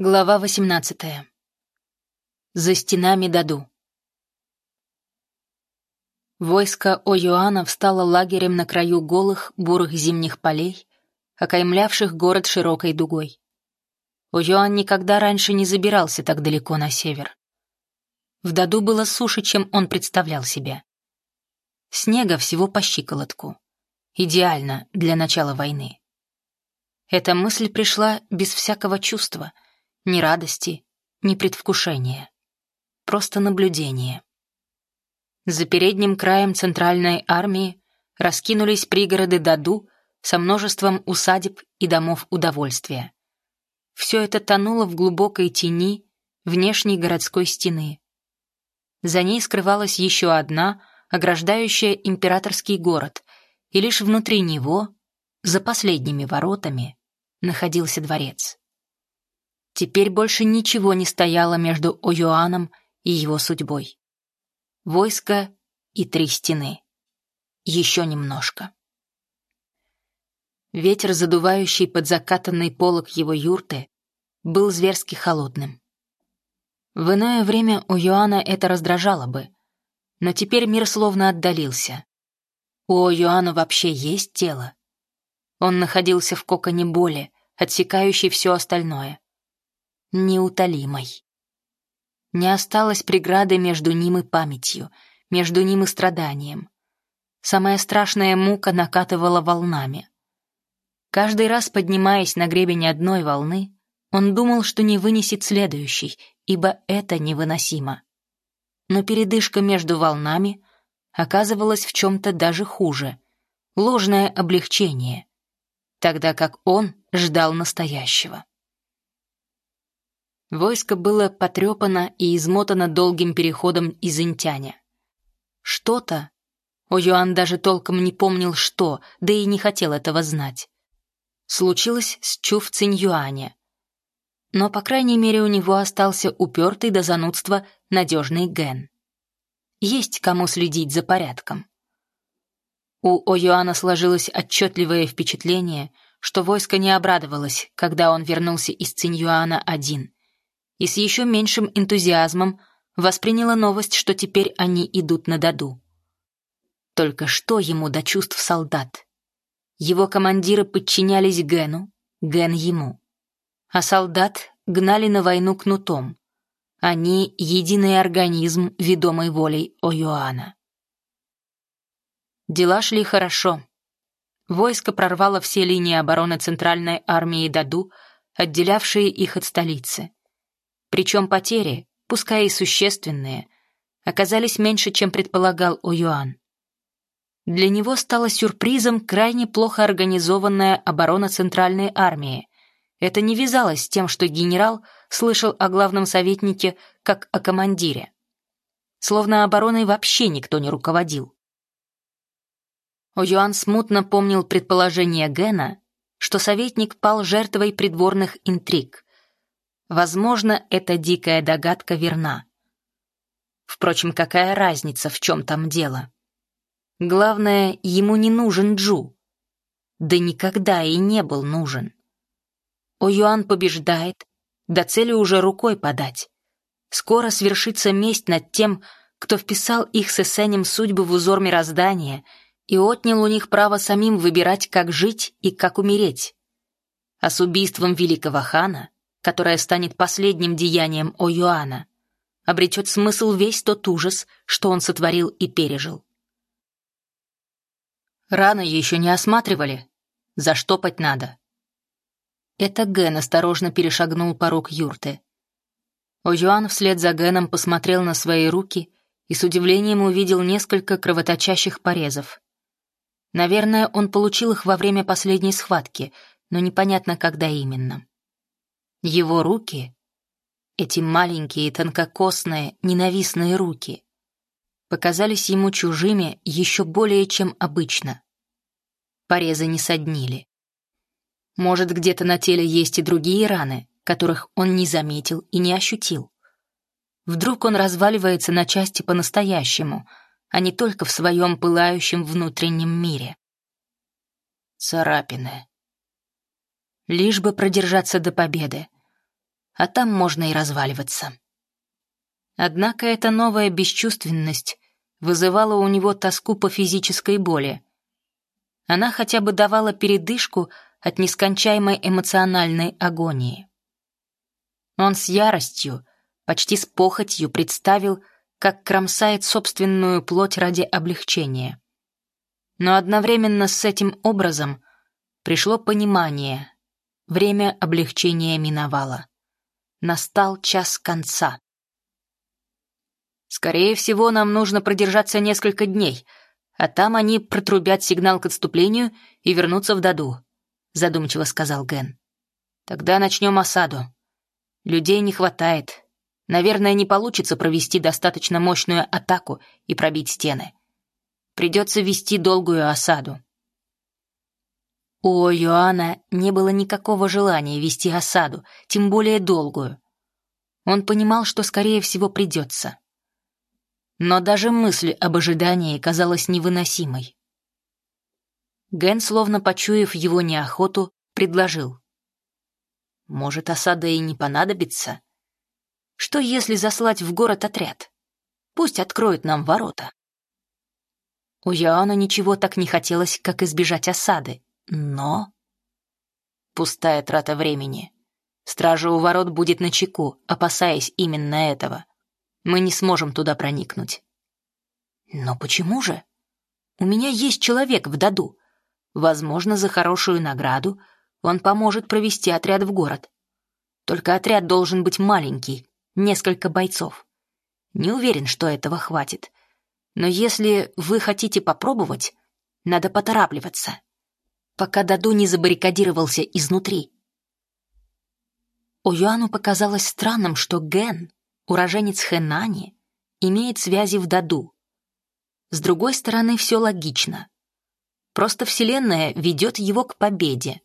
Глава 18. За стенами Даду. Войско О'Юана встало лагерем на краю голых, бурых зимних полей, окаймлявших город широкой дугой. О'Юан никогда раньше не забирался так далеко на север. В Даду было суше, чем он представлял себе. Снега всего по щиколотку. Идеально для начала войны. Эта мысль пришла без всякого чувства — ни радости, ни предвкушения. Просто наблюдение. За передним краем центральной армии раскинулись пригороды Даду со множеством усадеб и домов удовольствия. Все это тонуло в глубокой тени внешней городской стены. За ней скрывалась еще одна, ограждающая императорский город, и лишь внутри него, за последними воротами, находился дворец. Теперь больше ничего не стояло между О'Юаном и его судьбой. Войско и три стены. Еще немножко. Ветер, задувающий под закатанный полог его юрты, был зверски холодным. В иное время у Йоанна это раздражало бы, но теперь мир словно отдалился. У Йоанна вообще есть тело. Он находился в коконе боли, отсекающей все остальное неутолимой. Не осталось преграды между ним и памятью, между ним и страданием. Самая страшная мука накатывала волнами. Каждый раз, поднимаясь на гребень одной волны, он думал, что не вынесет следующий, ибо это невыносимо. Но передышка между волнами оказывалась в чем-то даже хуже — ложное облегчение, тогда как он ждал настоящего. Войско было потрепано и измотано долгим переходом из Интяня. Что-то, О'Юан даже толком не помнил что, да и не хотел этого знать, случилось с Чув Циньюаня. Но, по крайней мере, у него остался упертый до занудства надежный ген. Есть кому следить за порядком. У О'Юана сложилось отчетливое впечатление, что войско не обрадовалось, когда он вернулся из Циньюана один — и с еще меньшим энтузиазмом восприняла новость, что теперь они идут на Даду. Только что ему до чувств солдат? Его командиры подчинялись Гену, Ген ему. А солдат гнали на войну кнутом. Они — единый организм, ведомый волей О'Юана. Дела шли хорошо. Войско прорвало все линии обороны Центральной армии Даду, отделявшие их от столицы. Причем потери, пускай и существенные, оказались меньше, чем предполагал О'Юан. Для него стало сюрпризом крайне плохо организованная оборона Центральной армии. Это не вязалось с тем, что генерал слышал о главном советнике как о командире. Словно обороной вообще никто не руководил. О'Юан смутно помнил предположение Гена, что советник пал жертвой придворных интриг — Возможно, эта дикая догадка верна. Впрочем, какая разница, в чем там дело? Главное, ему не нужен Джу. Да никогда и не был нужен. О'Юан побеждает, до цели уже рукой подать. Скоро свершится месть над тем, кто вписал их с Эсенем судьбы в узор мироздания и отнял у них право самим выбирать, как жить и как умереть. А с убийством великого хана которое станет последним деянием О'Юана, обретет смысл весь тот ужас, что он сотворил и пережил. Раны еще не осматривали. Заштопать надо. Это Ген осторожно перешагнул порог юрты. О'Юан вслед за Геном посмотрел на свои руки и с удивлением увидел несколько кровоточащих порезов. Наверное, он получил их во время последней схватки, но непонятно, когда именно. Его руки, эти маленькие, тонкокосные, ненавистные руки, показались ему чужими еще более, чем обычно. Порезы не соднили. Может, где-то на теле есть и другие раны, которых он не заметил и не ощутил. Вдруг он разваливается на части по-настоящему, а не только в своем пылающем внутреннем мире. Царапины лишь бы продержаться до победы. а там можно и разваливаться. Однако эта новая бесчувственность вызывала у него тоску по физической боли. Она хотя бы давала передышку от нескончаемой эмоциональной агонии. Он с яростью, почти с похотью представил, как кромсает собственную плоть ради облегчения. Но одновременно с этим образом пришло понимание. Время облегчения миновало. Настал час конца. «Скорее всего, нам нужно продержаться несколько дней, а там они протрубят сигнал к отступлению и вернутся в Даду», — задумчиво сказал Ген. «Тогда начнем осаду. Людей не хватает. Наверное, не получится провести достаточно мощную атаку и пробить стены. Придется вести долгую осаду». У Йоанна не было никакого желания вести осаду, тем более долгую. Он понимал, что, скорее всего, придется. Но даже мысль об ожидании казалась невыносимой. Ген, словно почуяв его неохоту, предложил. «Может, осада и не понадобится? Что, если заслать в город отряд? Пусть откроют нам ворота». У Йоанна ничего так не хотелось, как избежать осады, но... Пустая трата времени. Стража у ворот будет на чеку, опасаясь именно этого. Мы не сможем туда проникнуть. Но почему же? У меня есть человек в Даду. Возможно, за хорошую награду он поможет провести отряд в город. Только отряд должен быть маленький, несколько бойцов. Не уверен, что этого хватит. Но если вы хотите попробовать, надо поторапливаться пока Даду не забаррикадировался изнутри. Оюану показалось странным, что Ген, уроженец Хэнани, имеет связи в Даду. С другой стороны, все логично. Просто Вселенная ведет его к победе.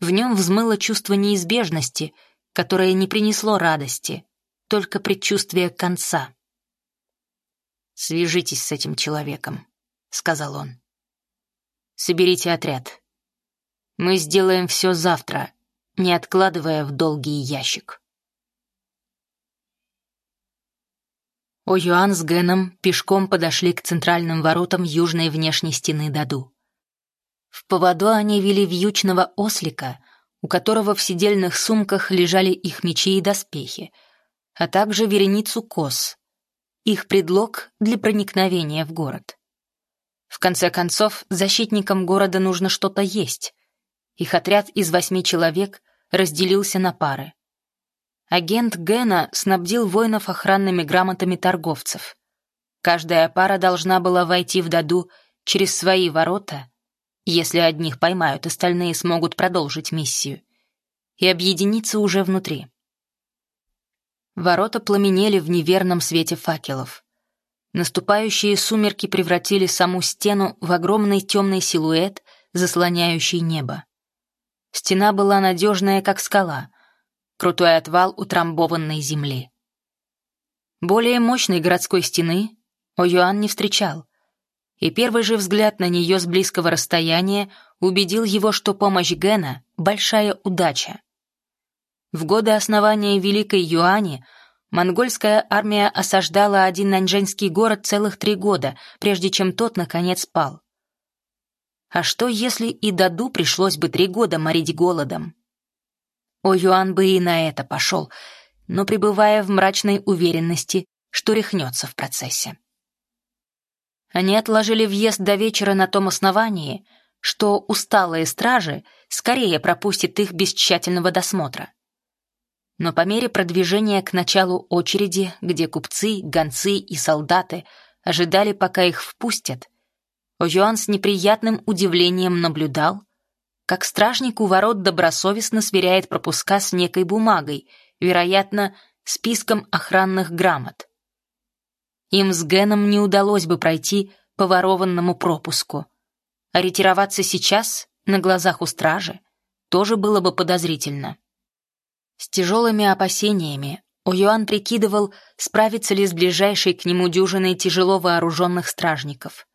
В нем взмыло чувство неизбежности, которое не принесло радости, только предчувствие конца. «Свяжитесь с этим человеком», — сказал он соберите отряд. Мы сделаем все завтра, не откладывая в долгий ящик. О'Юан с Геном пешком подошли к центральным воротам южной внешней стены Даду. В поводу они вели вьючного ослика, у которого в сидельных сумках лежали их мечи и доспехи, а также вереницу коз, их предлог для проникновения в город. В конце концов, защитникам города нужно что-то есть. Их отряд из восьми человек разделился на пары. Агент Гена снабдил воинов охранными грамотами торговцев. Каждая пара должна была войти в Даду через свои ворота, если одних поймают, остальные смогут продолжить миссию, и объединиться уже внутри. Ворота пламенели в неверном свете факелов. Наступающие сумерки превратили саму стену в огромный темный силуэт, заслоняющий небо. Стена была надежная, как скала, крутой отвал утрамбованной земли. Более мощной городской стены О'Юан не встречал, и первый же взгляд на нее с близкого расстояния убедил его, что помощь Гена — большая удача. В годы основания Великой Юани — Монгольская армия осаждала один наньчжэнский город целых три года, прежде чем тот, наконец, пал. А что, если и Даду пришлось бы три года морить голодом? О Юан бы и на это пошел, но пребывая в мрачной уверенности, что рехнется в процессе. Они отложили въезд до вечера на том основании, что усталые стражи скорее пропустят их без тщательного досмотра но по мере продвижения к началу очереди, где купцы, гонцы и солдаты ожидали, пока их впустят, О'Юан с неприятным удивлением наблюдал, как стражник у ворот добросовестно сверяет пропуска с некой бумагой, вероятно, списком охранных грамот. Им с Геном не удалось бы пройти по ворованному пропуску, а ретироваться сейчас, на глазах у стражи, тоже было бы подозрительно. С тяжелыми опасениями О'Юан прикидывал, справится ли с ближайшей к нему дюжиной тяжело вооруженных стражников.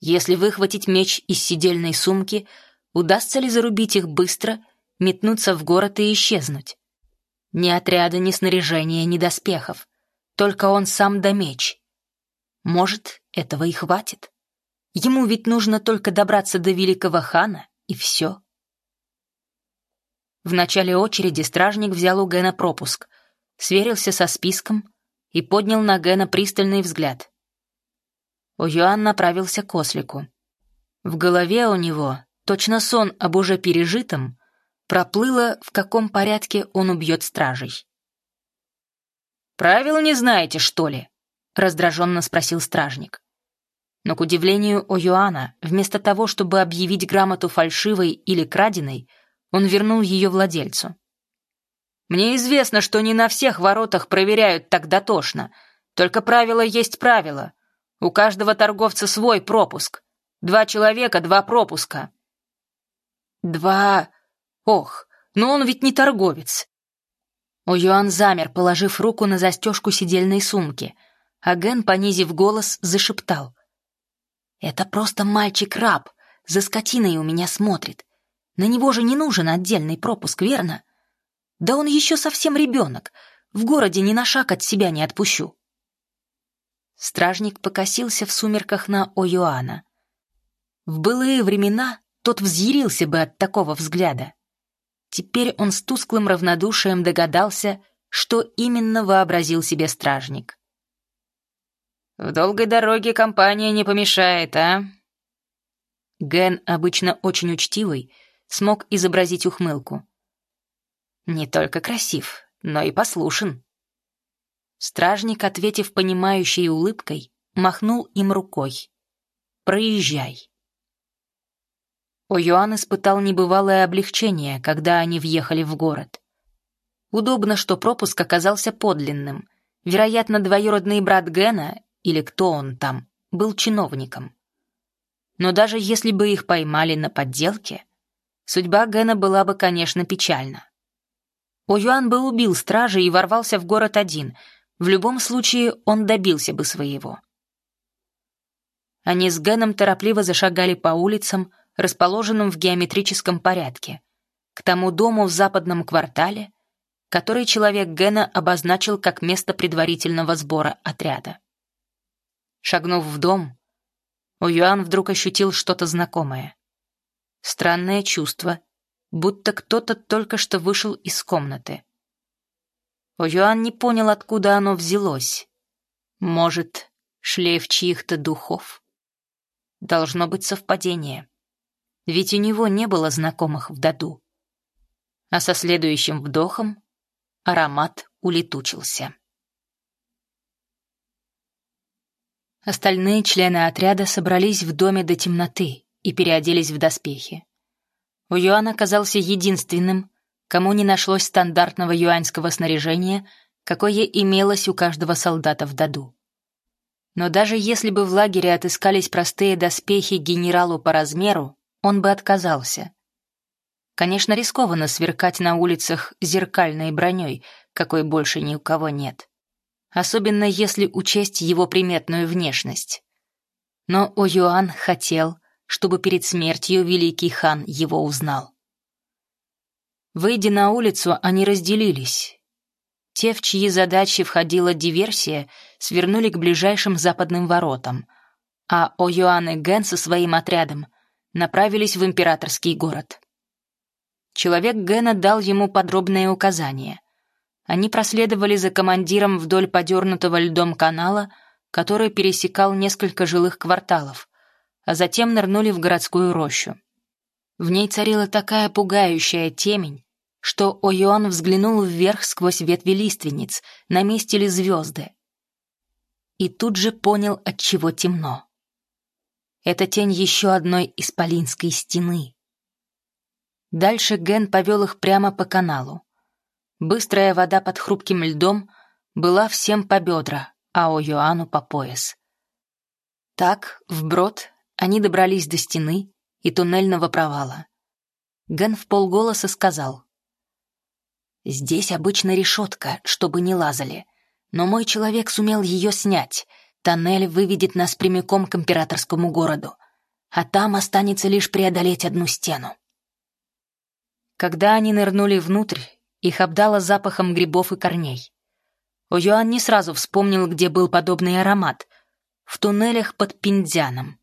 Если выхватить меч из сидельной сумки, удастся ли зарубить их быстро, метнуться в город и исчезнуть? Ни отряда, ни снаряжения, ни доспехов. Только он сам да меч. Может, этого и хватит. Ему ведь нужно только добраться до великого хана, и все. В начале очереди стражник взял у Гена пропуск, сверился со списком и поднял на Гена пристальный взгляд. Оюан направился к ослику. В голове у него, точно сон об уже пережитом, проплыло, в каком порядке он убьет стражей. «Правил не знаете, что ли?» — раздраженно спросил стражник. Но, к удивлению О'Юана, вместо того, чтобы объявить грамоту фальшивой или краденой, он вернул ее владельцу. «Мне известно, что не на всех воротах проверяют так дотошно. Только правило есть правило. У каждого торговца свой пропуск. Два человека — два пропуска». «Два... Ох, но он ведь не торговец. О'Юан замер, положив руку на застежку сидельной сумки, а Ген, понизив голос, зашептал. «Это просто мальчик-раб, за скотиной у меня смотрит. На него же не нужен отдельный пропуск, верно? Да он еще совсем ребенок, в городе ни на шаг от себя не отпущу». Стражник покосился в сумерках на О'Юана. В былые времена тот взъярился бы от такого взгляда. Теперь он с тусклым равнодушием догадался, что именно вообразил себе стражник. «В долгой дороге компания не помешает, а?» Ген, обычно очень учтивый, смог изобразить ухмылку. «Не только красив, но и послушен». Стражник, ответив понимающей улыбкой, махнул им рукой. «Проезжай». О'Юан испытал небывалое облегчение, когда они въехали в город. Удобно, что пропуск оказался подлинным. Вероятно, двоюродный брат Гена, или кто он там, был чиновником. Но даже если бы их поймали на подделке, судьба Гена была бы, конечно, печальна. О'Юан бы убил стражи и ворвался в город один. В любом случае, он добился бы своего. Они с Геном торопливо зашагали по улицам, расположенном в геометрическом порядке, к тому дому в западном квартале, который человек Гена обозначил как место предварительного сбора отряда. Шагнув в дом, Уюан вдруг ощутил что-то знакомое. Странное чувство, будто кто-то только что вышел из комнаты. Уюан не понял, откуда оно взялось. Может, шлейф чьих-то духов? Должно быть совпадение ведь у него не было знакомых в Даду. А со следующим вдохом аромат улетучился. Остальные члены отряда собрались в доме до темноты и переоделись в доспехи. Уюан оказался единственным, кому не нашлось стандартного юаньского снаряжения, какое имелось у каждого солдата в Даду. Но даже если бы в лагере отыскались простые доспехи генералу по размеру, он бы отказался. Конечно, рискованно сверкать на улицах зеркальной броней, какой больше ни у кого нет. Особенно если учесть его приметную внешность. Но О'Юан хотел, чтобы перед смертью великий хан его узнал. Выйдя на улицу, они разделились. Те, в чьи задачи входила диверсия, свернули к ближайшим западным воротам, а О'Юан и Ген со своим отрядом направились в императорский город. Человек Гена дал ему подробные указания. Они проследовали за командиром вдоль подернутого льдом канала, который пересекал несколько жилых кварталов, а затем нырнули в городскую рощу. В ней царила такая пугающая темень, что О'Юан взглянул вверх сквозь ветви лиственниц, на месте ли звезды. И тут же понял, от чего темно. Это тень еще одной исполинской стены. Дальше Ген повел их прямо по каналу. Быстрая вода под хрупким льдом была всем по бедра, а у Йоанну по пояс. Так, вброд, они добрались до стены и туннельного провала. Ген в полголоса сказал. «Здесь обычно решетка, чтобы не лазали, но мой человек сумел ее снять, Тоннель выведет нас прямиком к императорскому городу, а там останется лишь преодолеть одну стену. Когда они нырнули внутрь, их обдало запахом грибов и корней. Оюан не сразу вспомнил, где был подобный аромат. В туннелях под Пиндзяном.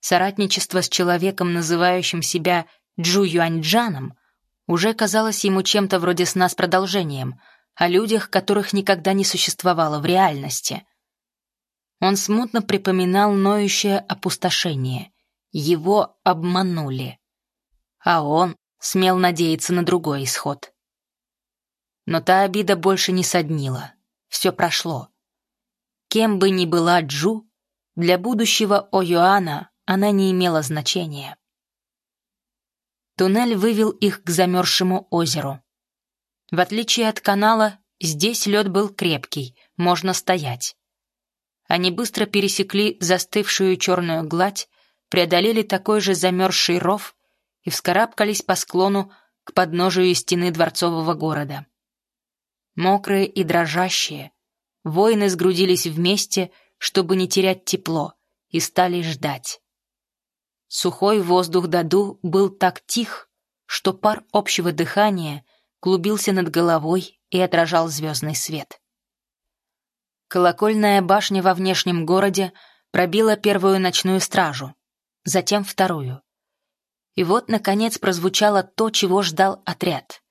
Соратничество с человеком, называющим себя Джу Юаньджаном, уже казалось ему чем-то вроде сна с продолжением, о людях, которых никогда не существовало в реальности. Он смутно припоминал ноющее опустошение. Его обманули. А он смел надеяться на другой исход. Но та обида больше не соднила. Все прошло. Кем бы ни была Джу, для будущего О'Юана она не имела значения. Туннель вывел их к замерзшему озеру. В отличие от канала, здесь лед был крепкий, можно стоять. Они быстро пересекли застывшую черную гладь, преодолели такой же замерзший ров и вскарабкались по склону к подножию стены дворцового города. Мокрые и дрожащие, воины сгрудились вместе, чтобы не терять тепло, и стали ждать. Сухой воздух Даду был так тих, что пар общего дыхания клубился над головой и отражал звездный свет. Колокольная башня во внешнем городе пробила первую ночную стражу, затем вторую. И вот, наконец, прозвучало то, чего ждал отряд.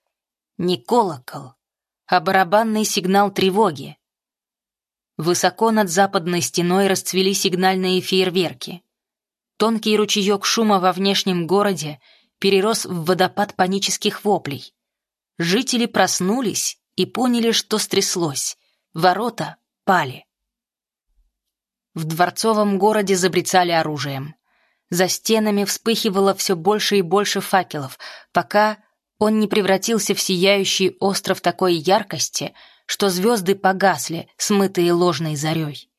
Не колокол, а барабанный сигнал тревоги. Высоко над западной стеной расцвели сигнальные фейерверки. Тонкий ручеек шума во внешнем городе перерос в водопад панических воплей. Жители проснулись и поняли, что стряслось. Ворота пали. В дворцовом городе забрецали оружием. За стенами вспыхивало все больше и больше факелов, пока он не превратился в сияющий остров такой яркости, что звезды погасли, смытые ложной зарей.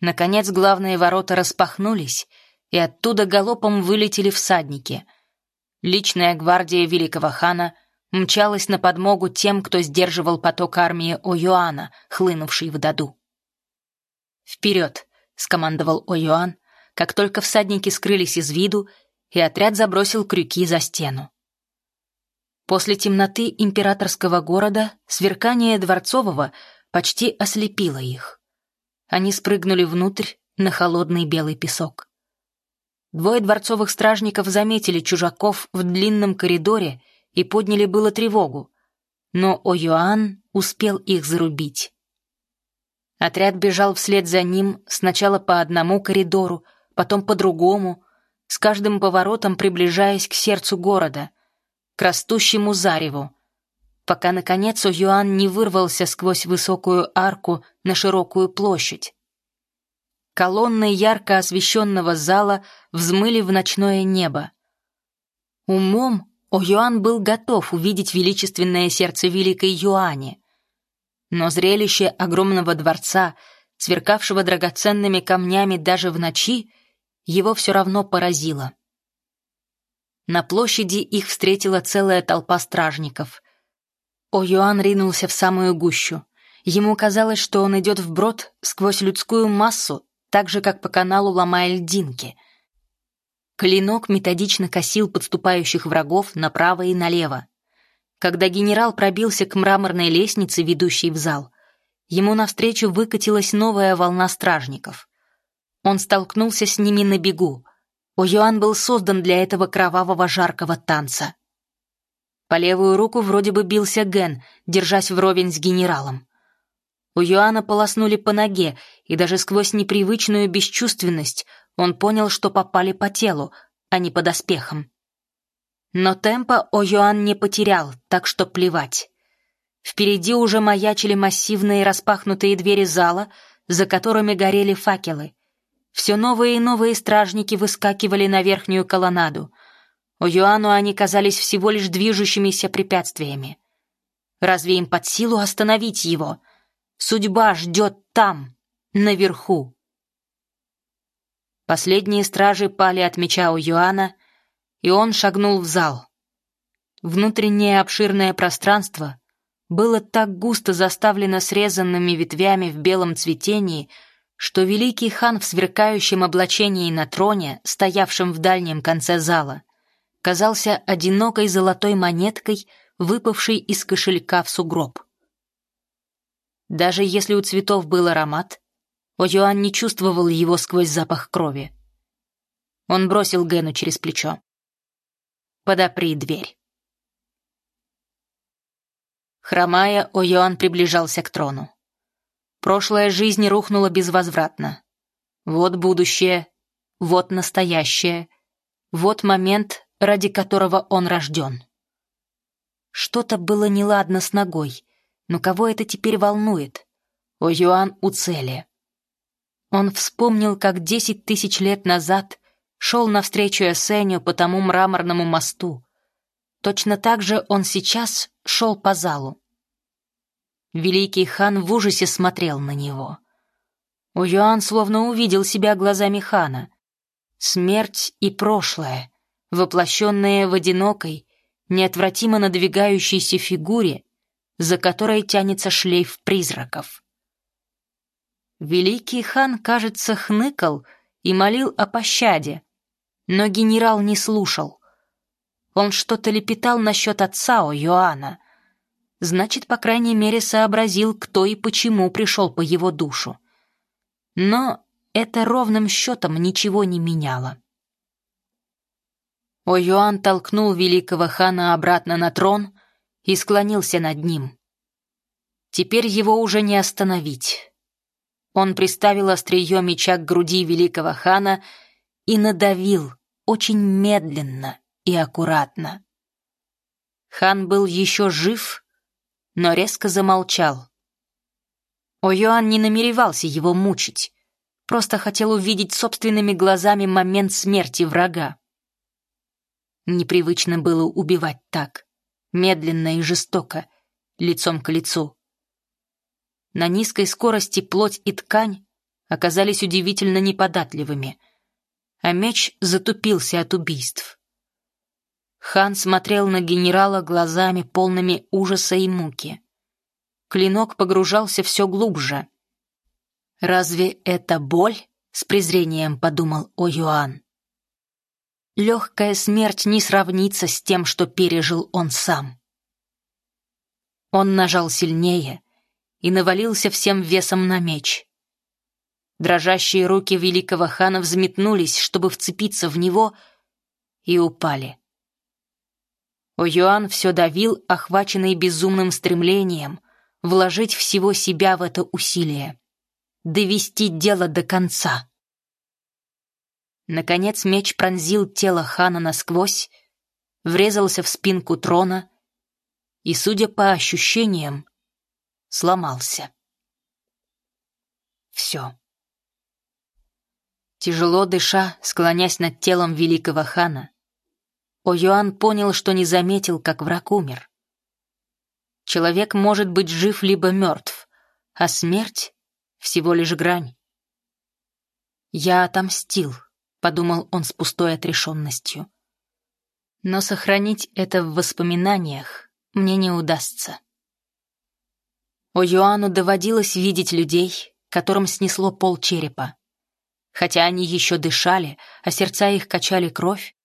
Наконец главные ворота распахнулись, и оттуда галопом вылетели всадники. Личная гвардия великого хана мчалась на подмогу тем, кто сдерживал поток армии О'Юана, хлынувший в Даду. «Вперед!» — скомандовал О'Юан, как только всадники скрылись из виду, и отряд забросил крюки за стену. После темноты императорского города сверкание Дворцового почти ослепило их. Они спрыгнули внутрь на холодный белый песок. Двое дворцовых стражников заметили чужаков в длинном коридоре и подняли было тревогу, но О'Юан успел их зарубить. Отряд бежал вслед за ним сначала по одному коридору, потом по другому, с каждым поворотом приближаясь к сердцу города — к растущему зареву, пока, наконец, Юан не вырвался сквозь высокую арку на широкую площадь. Колонны ярко освещенного зала взмыли в ночное небо. Умом О'Юан был готов увидеть величественное сердце Великой Юани. Но зрелище огромного дворца, сверкавшего драгоценными камнями даже в ночи, его все равно поразило. На площади их встретила целая толпа стражников. О'Юан ринулся в самую гущу. Ему казалось, что он идет вброд сквозь людскую массу, так же, как по каналу ломая льдинки. Клинок методично косил подступающих врагов направо и налево. Когда генерал пробился к мраморной лестнице, ведущей в зал, ему навстречу выкатилась новая волна стражников. Он столкнулся с ними на бегу — О'Юан был создан для этого кровавого жаркого танца. По левую руку вроде бы бился Ген, держась вровень с генералом. У Юана полоснули по ноге, и даже сквозь непривычную бесчувственность он понял, что попали по телу, а не по доспехам. Но темпа О'Юан не потерял, так что плевать. Впереди уже маячили массивные распахнутые двери зала, за которыми горели факелы. Все новые и новые стражники выскакивали на верхнюю колоннаду. У Юану они казались всего лишь движущимися препятствиями. Разве им под силу остановить его? Судьба ждет там, наверху. Последние стражи пали от меча у Юана, и он шагнул в зал. Внутреннее обширное пространство было так густо заставлено срезанными ветвями в белом цветении, что великий хан в сверкающем облачении на троне, стоявшем в дальнем конце зала, казался одинокой золотой монеткой выпавший из кошелька в сугроб. Даже если у цветов был аромат, О'Юан не чувствовал его сквозь запах крови. Он бросил Гэну через плечо. «Подопри дверь». Хромая, О'Юан приближался к трону. Прошлая жизнь рухнула безвозвратно. Вот будущее, вот настоящее, вот момент, ради которого он рожден. Что-то было неладно с ногой, но кого это теперь волнует? О'Юан у цели. Он вспомнил, как десять тысяч лет назад шел навстречу Эсеню по тому мраморному мосту. Точно так же он сейчас шел по залу. Великий хан в ужасе смотрел на него. Уюан словно увидел себя глазами хана. Смерть и прошлое, воплощенные в одинокой, неотвратимо надвигающейся фигуре, за которой тянется шлейф призраков. Великий хан, кажется, хныкал и молил о пощаде, но генерал не слушал. Он что-то лепетал насчет отца у Йоанна, значит, по крайней мере, сообразил, кто и почему пришел по его душу. Но это ровным счетом ничего не меняло. О'Юан толкнул великого хана обратно на трон и склонился над ним. Теперь его уже не остановить. Он приставил острие меча к груди великого хана и надавил очень медленно и аккуратно. Хан был еще жив, но резко замолчал. О'Юан не намеревался его мучить, просто хотел увидеть собственными глазами момент смерти врага. Непривычно было убивать так, медленно и жестоко, лицом к лицу. На низкой скорости плоть и ткань оказались удивительно неподатливыми, а меч затупился от убийств. Хан смотрел на генерала глазами, полными ужаса и муки. Клинок погружался все глубже. «Разве это боль?» — с презрением подумал О'Юан. Легкая смерть не сравнится с тем, что пережил он сам. Он нажал сильнее и навалился всем весом на меч. Дрожащие руки великого хана взметнулись, чтобы вцепиться в него, и упали. О'Юан все давил, охваченный безумным стремлением вложить всего себя в это усилие, довести дело до конца. Наконец меч пронзил тело хана насквозь, врезался в спинку трона и, судя по ощущениям, сломался. Все. Тяжело дыша, склонясь над телом великого хана, О'Юан понял, что не заметил, как враг умер. Человек может быть жив либо мертв, а смерть — всего лишь грань. «Я отомстил», — подумал он с пустой отрешенностью. «Но сохранить это в воспоминаниях мне не удастся». О'Юану доводилось видеть людей, которым снесло пол черепа. Хотя они еще дышали, а сердца их качали кровь,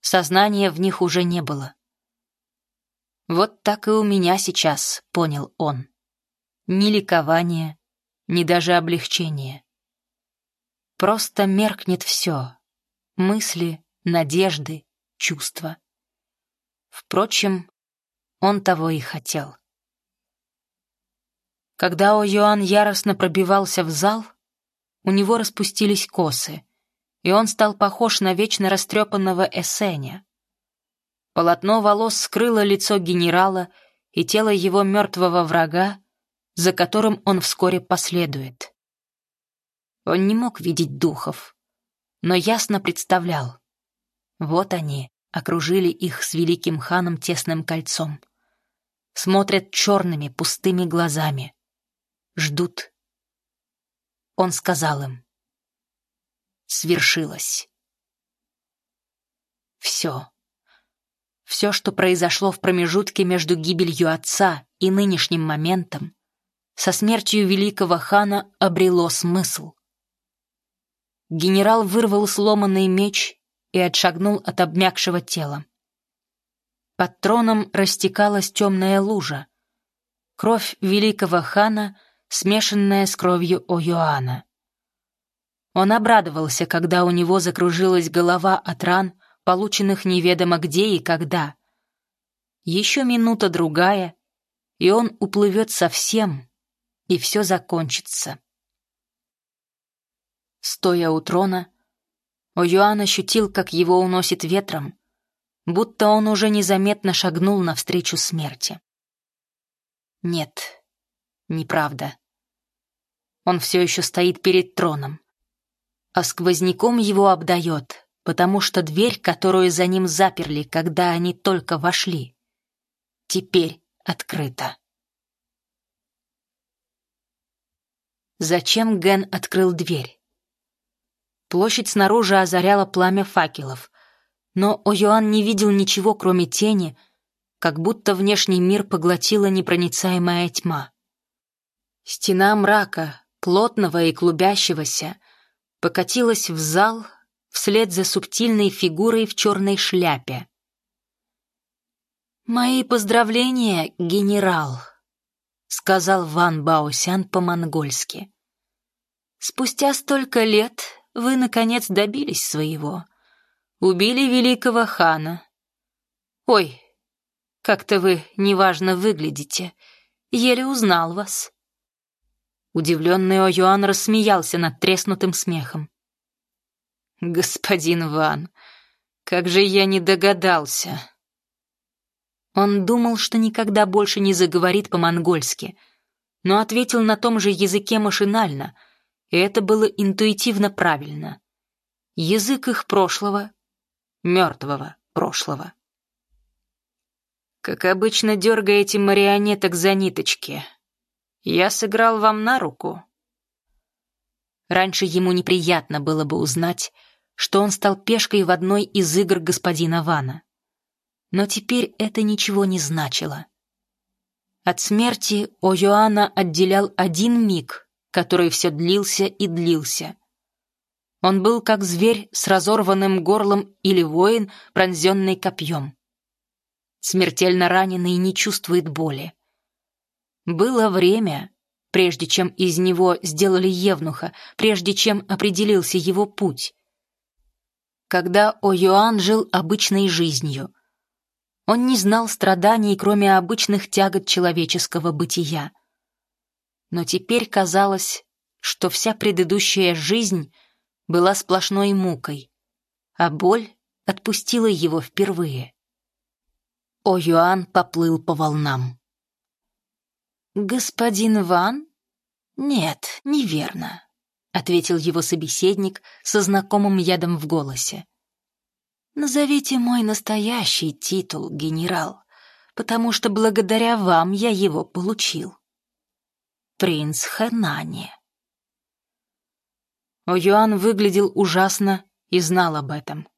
Сознания в них уже не было. Вот так и у меня сейчас, понял он. Ни ликования, ни даже облегчения. Просто меркнет все. Мысли, надежды, чувства. Впрочем, он того и хотел. Когда О'Юан яростно пробивался в зал, у него распустились косы, и он стал похож на вечно растрепанного Эссеня. Полотно волос скрыло лицо генерала и тело его мертвого врага, за которым он вскоре последует. Он не мог видеть духов, но ясно представлял. Вот они, окружили их с великим ханом тесным кольцом. Смотрят черными пустыми глазами. Ждут. Он сказал им свершилось. Все. Все, что произошло в промежутке между гибелью отца и нынешним моментом, со смертью великого хана обрело смысл. Генерал вырвал сломанный меч и отшагнул от обмякшего тела. Под троном растекалась темная лужа. Кровь великого хана, смешанная с кровью О'Йоана. Он обрадовался, когда у него закружилась голова от ран, полученных неведомо где и когда. Еще минута-другая, и он уплывет совсем, и все закончится. Стоя у трона, О'Юан ощутил, как его уносит ветром, будто он уже незаметно шагнул навстречу смерти. Нет, неправда. Он все еще стоит перед троном, а сквозняком его обдает, потому что дверь, которую за ним заперли, когда они только вошли, теперь открыта. Зачем Ген открыл дверь? Площадь снаружи озаряла пламя факелов, но О'Юан не видел ничего, кроме тени, как будто внешний мир поглотила непроницаемая тьма. Стена мрака, плотного и клубящегося, покатилась в зал вслед за субтильной фигурой в черной шляпе. «Мои поздравления, генерал», — сказал Ван Баосян по-монгольски. «Спустя столько лет вы, наконец, добились своего. Убили великого хана. Ой, как-то вы неважно выглядите. Еле узнал вас». Удивленный О'Юан рассмеялся над треснутым смехом. «Господин Ван, как же я не догадался!» Он думал, что никогда больше не заговорит по-монгольски, но ответил на том же языке машинально — и это было интуитивно правильно. Язык их прошлого, мертвого прошлого. Как обычно, дергаете марионеток за ниточки. Я сыграл вам на руку. Раньше ему неприятно было бы узнать, что он стал пешкой в одной из игр господина Вана. Но теперь это ничего не значило. От смерти О'Йоанна отделял один миг, который все длился и длился. Он был как зверь с разорванным горлом или воин, пронзенный копьем. Смертельно раненый не чувствует боли. Было время, прежде чем из него сделали евнуха, прежде чем определился его путь. Когда О'Юан жил обычной жизнью. Он не знал страданий, кроме обычных тягот человеческого бытия но теперь казалось, что вся предыдущая жизнь была сплошной мукой, а боль отпустила его впервые. О Юан поплыл по волнам. «Господин Ван?» «Нет, неверно», — ответил его собеседник со знакомым ядом в голосе. «Назовите мой настоящий титул, генерал, потому что благодаря вам я его получил принц Хэнани. О'Юан выглядел ужасно и знал об этом.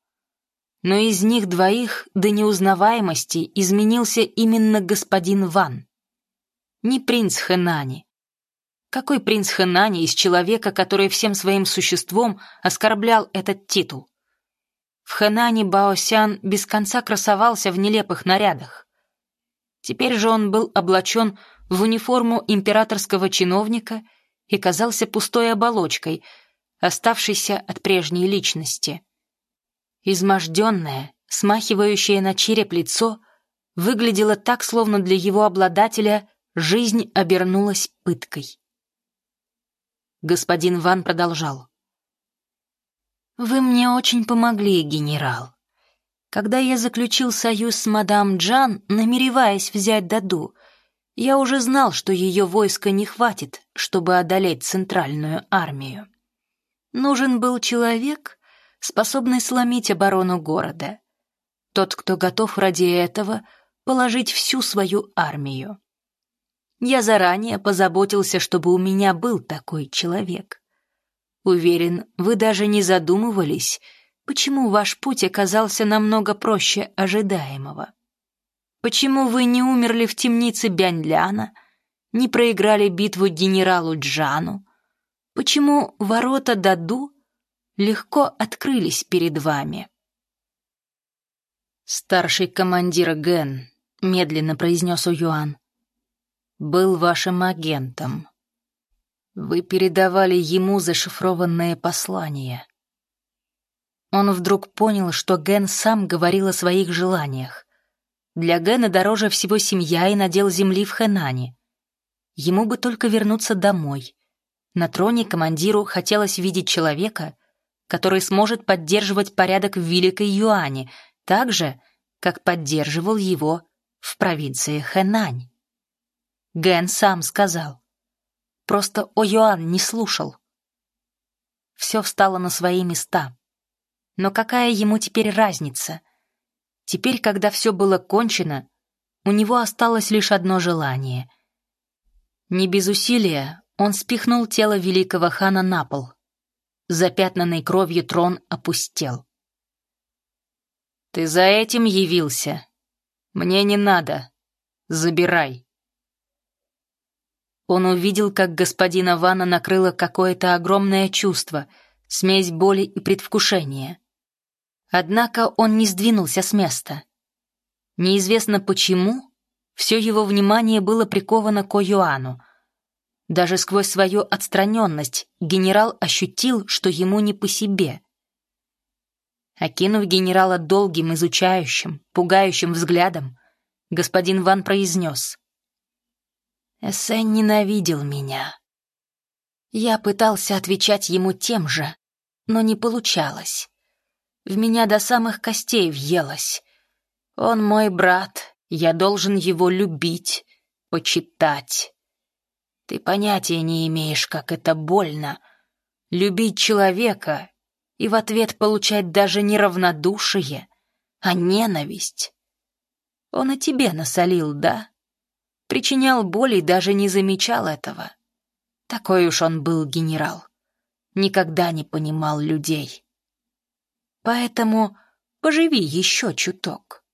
Но из них двоих до неузнаваемости изменился именно господин Ван. Не принц Хэнани. Какой принц Хэнани из человека, который всем своим существом оскорблял этот титул? В Хэнане Баосян без конца красовался в нелепых нарядах. Теперь же он был облачен в униформу императорского чиновника и казался пустой оболочкой, оставшейся от прежней личности. Изможденное, смахивающее на череп лицо выглядело так, словно для его обладателя жизнь обернулась пыткой. Господин Ван продолжал. «Вы мне очень помогли, генерал. Когда я заключил союз с мадам Джан, намереваясь взять Даду, я уже знал, что ее войска не хватит, чтобы одолеть центральную армию. Нужен был человек, способный сломить оборону города. Тот, кто готов ради этого положить всю свою армию. Я заранее позаботился, чтобы у меня был такой человек. Уверен, вы даже не задумывались, почему ваш путь оказался намного проще ожидаемого. Почему вы не умерли в темнице Бяньляна, не проиграли битву генералу Джану? Почему ворота Даду легко открылись перед вами? «Старший командир Ген», — медленно произнес Уюан, — «был вашим агентом. Вы передавали ему зашифрованное послание». Он вдруг понял, что Ген сам говорил о своих желаниях. Для Гена дороже всего семья и надел земли в Хэнане. Ему бы только вернуться домой. На троне командиру хотелось видеть человека, который сможет поддерживать порядок в Великой Юане, так же, как поддерживал его в провинции Хэнань. Ген сам сказал. Просто О Юан не слушал. Все встало на свои места. Но какая ему теперь разница? Теперь, когда все было кончено, у него осталось лишь одно желание. Не без усилия он спихнул тело великого хана на пол. Запятнанный кровью трон опустел. «Ты за этим явился? Мне не надо. Забирай». Он увидел, как господина Вана накрыло какое-то огромное чувство, смесь боли и предвкушения. Однако он не сдвинулся с места. Неизвестно почему, все его внимание было приковано к Оюану. Даже сквозь свою отстраненность генерал ощутил, что ему не по себе. Окинув генерала долгим, изучающим, пугающим взглядом, господин Ван произнес. «Эссен ненавидел меня». Я пытался отвечать ему тем же, но не получалось. В меня до самых костей въелось. Он мой брат, я должен его любить, почитать. Ты понятия не имеешь, как это больно. Любить человека и в ответ получать даже не равнодушие, а ненависть. Он и тебе насолил, да? Причинял боль и даже не замечал этого. Такой уж он был генерал. Никогда не понимал людей. Поэтому поживи еще чуток.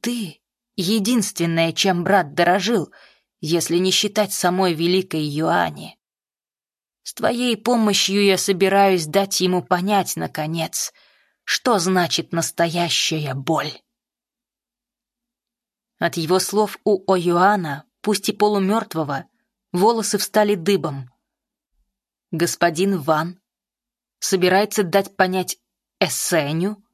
Ты — единственное, чем брат дорожил, если не считать самой великой Юани. С твоей помощью я собираюсь дать ему понять, наконец, что значит настоящая боль. От его слов у Оюана, пусть и полумертвого, волосы встали дыбом. Господин Ван собирается дать понять Эссеню?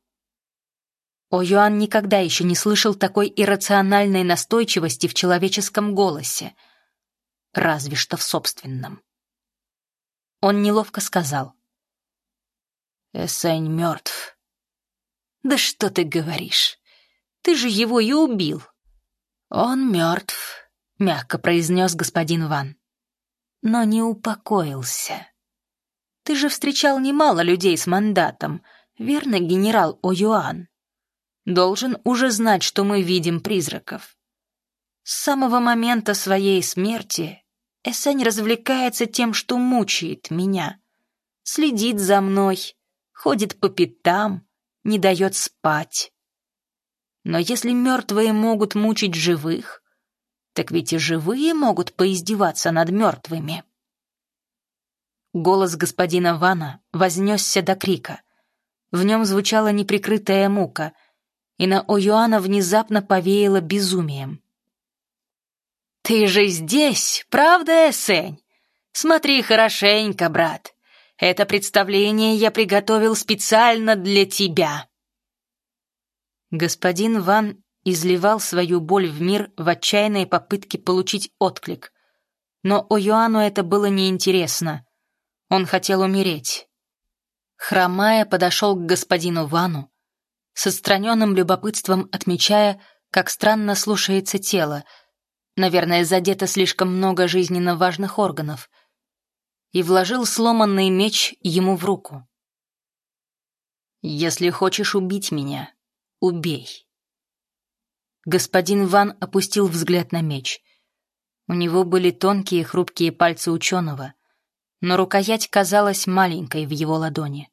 О'Юан никогда еще не слышал такой иррациональной настойчивости в человеческом голосе, разве что в собственном. Он неловко сказал. «Эссень мертв». «Да что ты говоришь? Ты же его и убил». «Он мертв», — мягко произнес господин Ван. «Но не упокоился. Ты же встречал немало людей с мандатом, — верно, генерал О'Юан? Должен уже знать, что мы видим призраков. С самого момента своей смерти Эсень развлекается тем, что мучает меня. Следит за мной, ходит по пятам, не дает спать. Но если мертвые могут мучить живых, так ведь и живые могут поиздеваться над мертвыми. Голос господина Вана вознесся до крика. В нем звучала неприкрытая мука, и на Оюана внезапно повеяло безумием. «Ты же здесь, правда, Эсень? Смотри хорошенько, брат. Это представление я приготовил специально для тебя». Господин Ван изливал свою боль в мир в отчаянной попытке получить отклик. Но Оюану это было неинтересно. Он хотел умереть. Хромая подошел к господину Вану, с отстраненным любопытством отмечая, как странно слушается тело, наверное, задето слишком много жизненно важных органов, и вложил сломанный меч ему в руку. «Если хочешь убить меня, убей». Господин Ван опустил взгляд на меч. У него были тонкие хрупкие пальцы ученого — но рукоять казалась маленькой в его ладони.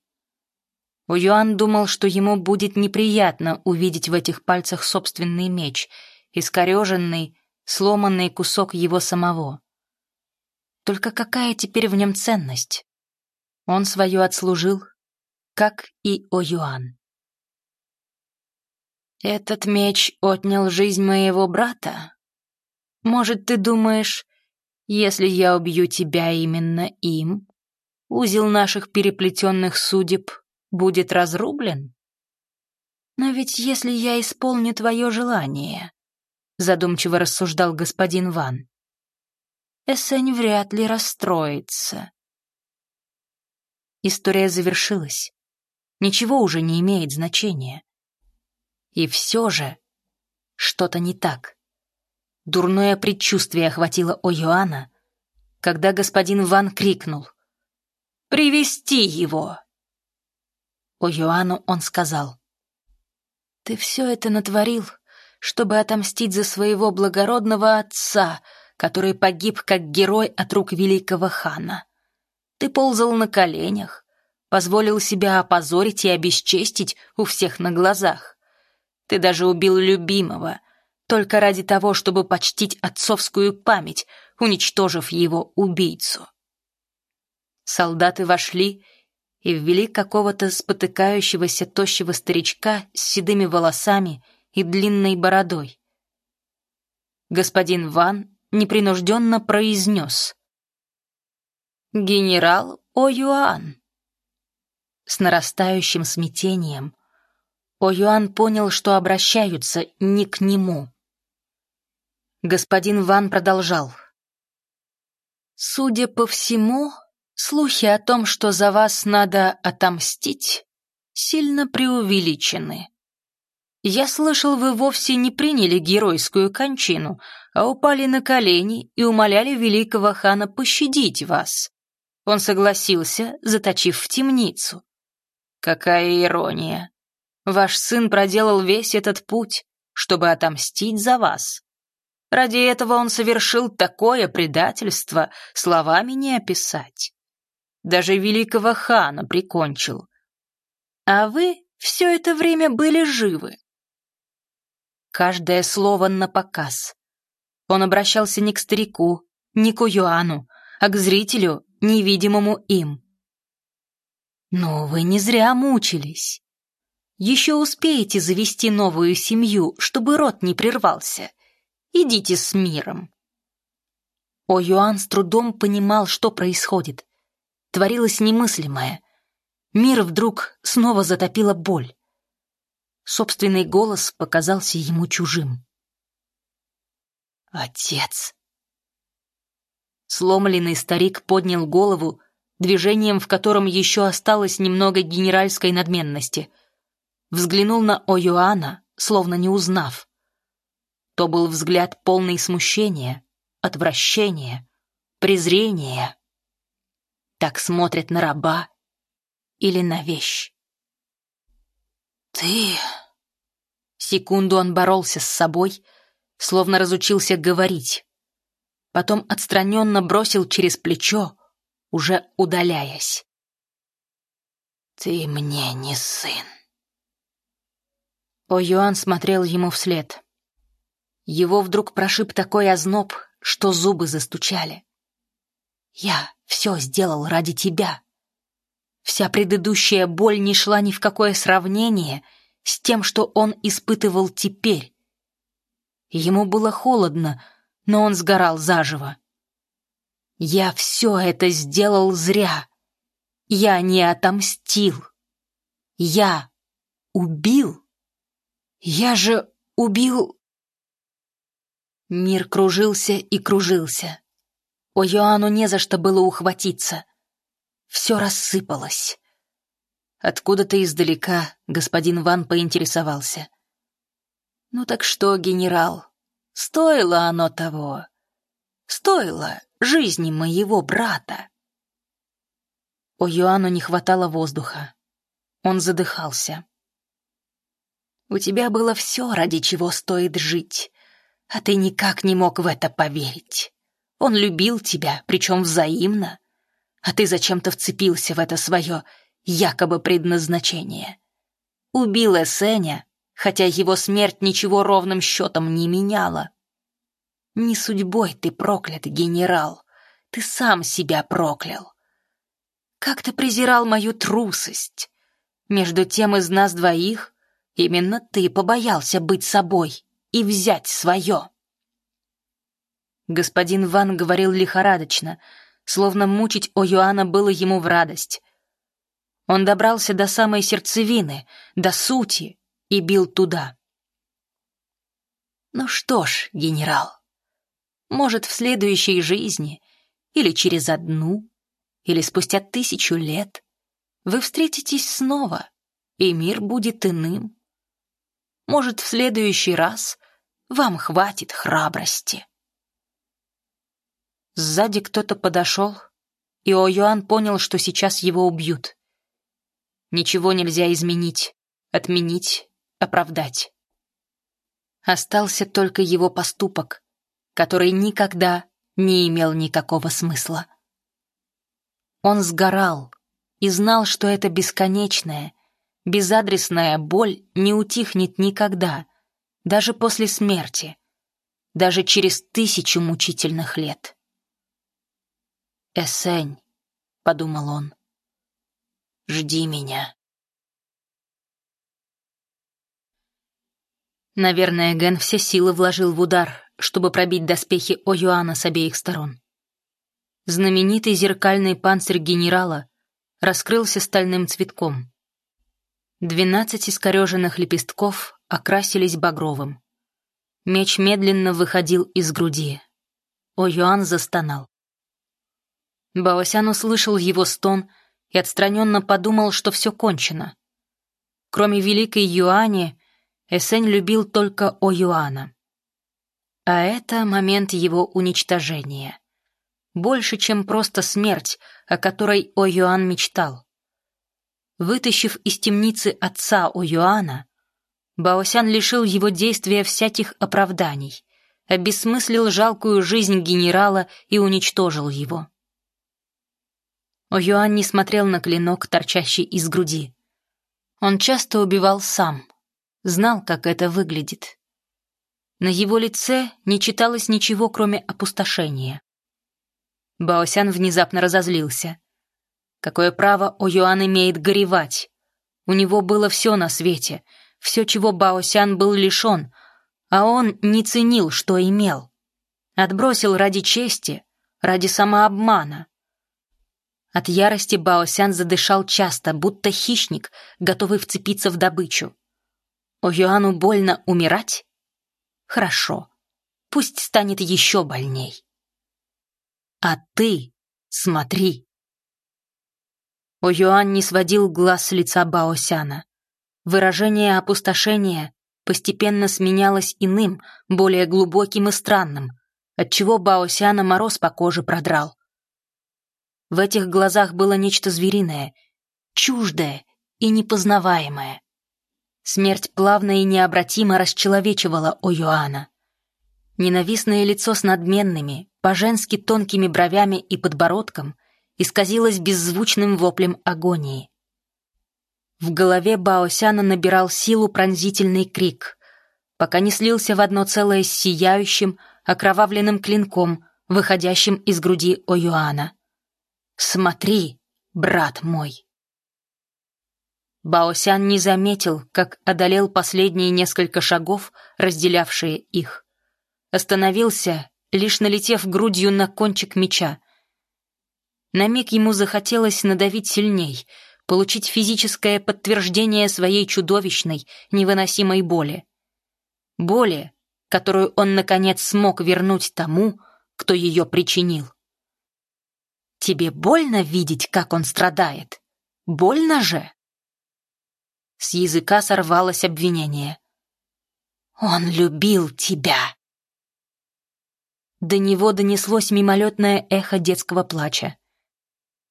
Уюан думал, что ему будет неприятно увидеть в этих пальцах собственный меч, искореженный, сломанный кусок его самого. Только какая теперь в нем ценность? Он свое отслужил, как и О'Юан. «Этот меч отнял жизнь моего брата? Может, ты думаешь, если я убью тебя именно им, узел наших переплетенных судеб будет разрублен? Но ведь если я исполню твое желание, задумчиво рассуждал господин Ван, Эссень вряд ли расстроится. История завершилась. Ничего уже не имеет значения. И все же что-то не так. Дурное предчувствие охватило О'Юана, когда господин Ван крикнул «Привести его!». О'Юану он сказал «Ты все это натворил, чтобы отомстить за своего благородного отца, который погиб как герой от рук великого хана. Ты ползал на коленях, позволил себя опозорить и обесчестить у всех на глазах. Ты даже убил любимого, только ради того, чтобы почтить отцовскую память, уничтожив его убийцу. Солдаты вошли и ввели какого-то спотыкающегося тощего старичка с седыми волосами и длинной бородой. Господин Ван непринужденно произнес «Генерал О'Юан». С нарастающим смятением О'Юан понял, что обращаются не к нему. Господин Ван продолжал. «Судя по всему, слухи о том, что за вас надо отомстить, сильно преувеличены. Я слышал, вы вовсе не приняли геройскую кончину, а упали на колени и умоляли великого хана пощадить вас. Он согласился, заточив в темницу. Какая ирония. Ваш сын проделал весь этот путь, чтобы отомстить за вас. Ради этого он совершил такое предательство, словами не описать. Даже великого хана прикончил. А вы все это время были живы. Каждое слово на показ. Он обращался не к старику, не к Юану, а к зрителю, невидимому им. Но вы не зря мучились. Еще успеете завести новую семью, чтобы род не прервался. Идите с миром. О Юан с трудом понимал, что происходит. Творилось немыслимое. Мир вдруг снова затопила боль. Собственный голос показался ему чужим. «Отец!» Сломленный старик поднял голову, движением в котором еще осталось немного генеральской надменности. Взглянул на О'Юана, словно не узнав. То был взгляд полный смущения, отвращения, презрения. Так смотрят на раба или на вещь. «Ты...» Секунду он боролся с собой, словно разучился говорить. Потом отстраненно бросил через плечо, уже удаляясь. «Ты мне не сын». О Юан смотрел ему вслед. Его вдруг прошиб такой озноб, что зубы застучали. «Я все сделал ради тебя», Вся предыдущая боль не шла ни в какое сравнение с тем, что он испытывал теперь. Ему было холодно, но он сгорал заживо. «Я все это сделал зря. Я не отомстил. Я убил. Я же убил...» Мир кружился и кружился. О Йоанну не за что было ухватиться — все рассыпалось. Откуда-то издалека господин Ван поинтересовался. «Ну так что, генерал, стоило оно того? Стоило жизни моего брата?» У Юану не хватало воздуха. Он задыхался. «У тебя было все, ради чего стоит жить, а ты никак не мог в это поверить. Он любил тебя, причем взаимно а ты зачем-то вцепился в это свое якобы предназначение. Убил Эсеня, хотя его смерть ничего ровным счетом не меняла. Не судьбой ты проклят, генерал, ты сам себя проклял. Как ты презирал мою трусость. Между тем из нас двоих Именно ты побоялся быть собой и взять свое. Господин Ван говорил лихорадочно, словно мучить О'Юана было ему в радость. Он добрался до самой сердцевины, до сути, и бил туда. Ну что ж, генерал, может, в следующей жизни, или через одну, или спустя тысячу лет, вы встретитесь снова, и мир будет иным. Может, в следующий раз вам хватит храбрости. Сзади кто-то подошел, и О'Юан понял, что сейчас его убьют. Ничего нельзя изменить, отменить, оправдать. Остался только его поступок, который никогда не имел никакого смысла. Он сгорал и знал, что эта бесконечная, безадресная боль не утихнет никогда, даже после смерти, даже через тысячу мучительных лет. «Эсень», — подумал он, — «жди меня». Наверное, Ген все силы вложил в удар, чтобы пробить доспехи О'Юана с обеих сторон. Знаменитый зеркальный панцирь генерала раскрылся стальным цветком. Двенадцать искореженных лепестков окрасились багровым. Меч медленно выходил из груди. О-Юан застонал. Баосян услышал его стон и отстраненно подумал, что все кончено. Кроме великой Юани, Эсень любил только О-Юана. А это момент его уничтожения. Больше, чем просто смерть, о которой О-Юан мечтал. Вытащив из темницы отца О'Юана, Баосян лишил его действия всяких оправданий, обесмыслил жалкую жизнь генерала и уничтожил его. О'Юан не смотрел на клинок, торчащий из груди. Он часто убивал сам, знал, как это выглядит. На его лице не читалось ничего, кроме опустошения. Баосян внезапно разозлился. Какое право О'Юан имеет горевать? У него было все на свете, все, чего Баосян был лишен, а он не ценил, что имел. Отбросил ради чести, ради самообмана. От ярости Баосян задышал часто, будто хищник, готовый вцепиться в добычу. О'Юану больно умирать? Хорошо, пусть станет еще больней. А ты смотри. О'Юан не сводил глаз с лица Баосяна. Выражение опустошения постепенно сменялось иным, более глубоким и странным, отчего Баосяна мороз по коже продрал. В этих глазах было нечто звериное, чуждое и непознаваемое. Смерть плавно и необратимо расчеловечивала О'Юана. Ненавистное лицо с надменными, по-женски тонкими бровями и подбородком — исказилось беззвучным воплем агонии. В голове Баосяна набирал силу пронзительный крик, пока не слился в одно целое с сияющим, окровавленным клинком, выходящим из груди Оюана. «Смотри, брат мой!» Баосян не заметил, как одолел последние несколько шагов, разделявшие их. Остановился, лишь налетев грудью на кончик меча, на миг ему захотелось надавить сильней, получить физическое подтверждение своей чудовищной, невыносимой боли. Боли, которую он, наконец, смог вернуть тому, кто ее причинил. «Тебе больно видеть, как он страдает? Больно же?» С языка сорвалось обвинение. «Он любил тебя!» До него донеслось мимолетное эхо детского плача.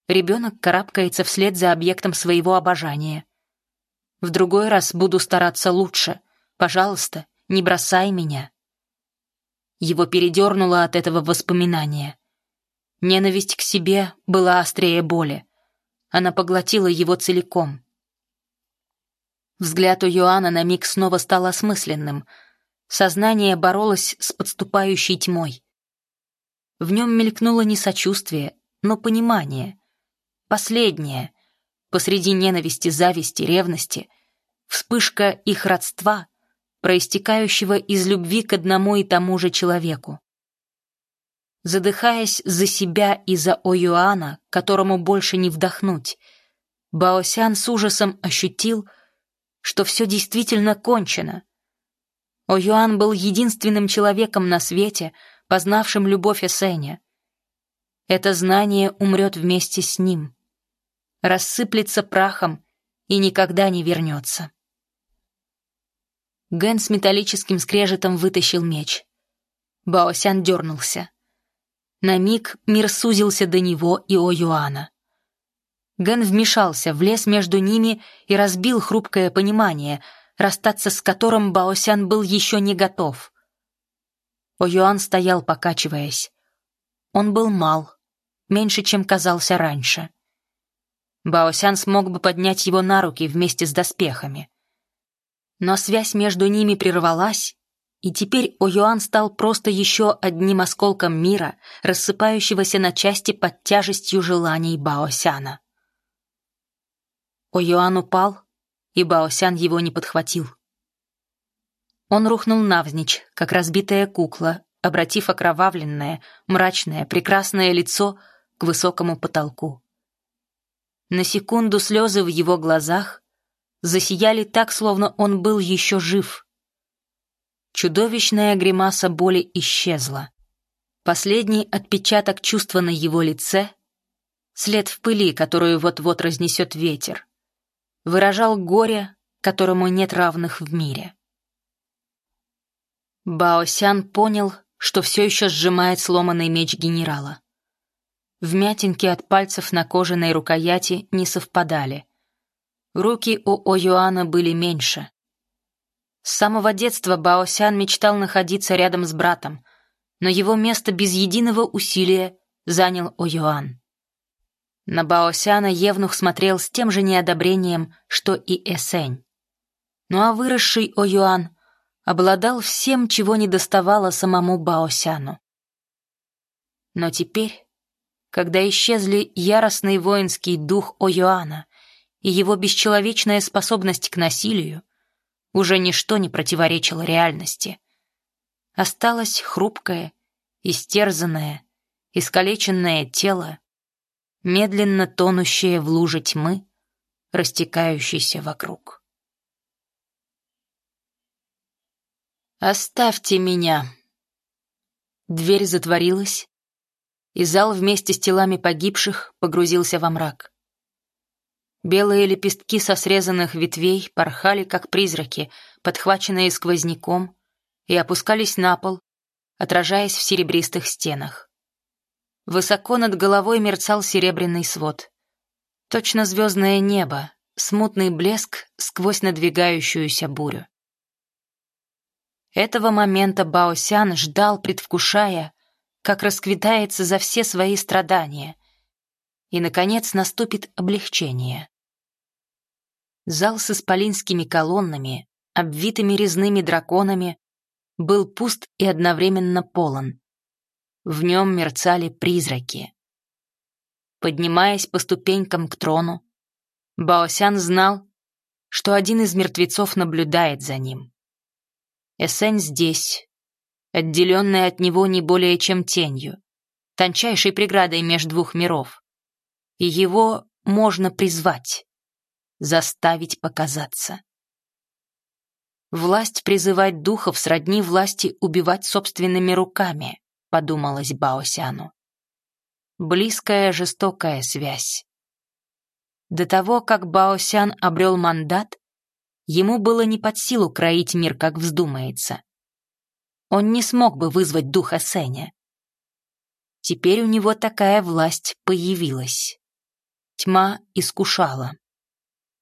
Ребенок карабкается вслед за объектом своего обожания. В другой раз буду стараться лучше. Пожалуйста, не бросай меня. Его передернуло от этого воспоминания. Ненависть к себе была острее боли. Она поглотила его целиком. Взгляд у Йоанна на миг снова стал осмысленным. Сознание боролось с подступающей тьмой. В нем мелькнуло не сочувствие, но понимание. Последнее, посреди ненависти, зависти, ревности, вспышка их родства, проистекающего из любви к одному и тому же человеку. Задыхаясь за себя и за Оюана, которому больше не вдохнуть, Баосян с ужасом ощутил, что все действительно кончено. Оюан был единственным человеком на свете, познавшим любовь Эсеня. Это знание умрет вместе с ним, рассыплется прахом и никогда не вернется. Ген с металлическим скрежетом вытащил меч. Баосян дернулся. На миг мир сузился до него и Оюана. Ген вмешался, влез между ними и разбил хрупкое понимание, расстаться с которым Баосян был еще не готов. Оюан стоял, покачиваясь. Он был мал, меньше, чем казался раньше. Баосян смог бы поднять его на руки вместе с доспехами. Но связь между ними прервалась, и теперь Оюан стал просто еще одним осколком мира, рассыпающегося на части под тяжестью желаний Баосяна. Оюан упал, и Баосян его не подхватил. Он рухнул навзничь, как разбитая кукла, обратив окровавленное, мрачное, прекрасное лицо к высокому потолку. На секунду слезы в его глазах засияли так, словно он был еще жив. Чудовищная гримаса боли исчезла. Последний отпечаток чувства на его лице — след в пыли, которую вот-вот разнесет ветер — выражал горе, которому нет равных в мире. Баосян понял, что все еще сжимает сломанный меч генерала. Вмятинки от пальцев на кожаной рукояти не совпадали. Руки у Оюана были меньше. С самого детства Баосян мечтал находиться рядом с братом, но его место без единого усилия занял Оюан. На Баосяна Евнух смотрел с тем же неодобрением, что и Эсень. Ну а выросший Оюан обладал всем, чего не доставало самому Баосяну. Но теперь, когда исчезли яростный воинский дух Оюана и его бесчеловечная способность к насилию, уже ничто не противоречило реальности. Осталось хрупкое, истерзанное, искалеченное тело, медленно тонущее в луже тьмы, растекающейся вокруг. «Оставьте меня!» Дверь затворилась, и зал вместе с телами погибших погрузился во мрак. Белые лепестки со срезанных ветвей порхали, как призраки, подхваченные сквозняком, и опускались на пол, отражаясь в серебристых стенах. Высоко над головой мерцал серебряный свод. Точно звездное небо, смутный блеск сквозь надвигающуюся бурю. Этого момента Баосян ждал, предвкушая, как расквитается за все свои страдания. И, наконец, наступит облегчение. Зал с исполинскими колоннами, обвитыми резными драконами, был пуст и одновременно полон. В нем мерцали призраки. Поднимаясь по ступенькам к трону, Баосян знал, что один из мертвецов наблюдает за ним. Эссень здесь, отделенный от него не более чем тенью, тончайшей преградой между двух миров. И его можно призвать заставить показаться. «Власть призывать духов сродни власти убивать собственными руками», — подумалось Баосяну. Близкая жестокая связь. До того, как Баосян обрел мандат, ему было не под силу кроить мир, как вздумается. Он не смог бы вызвать духа Сеня. Теперь у него такая власть появилась. Тьма искушала.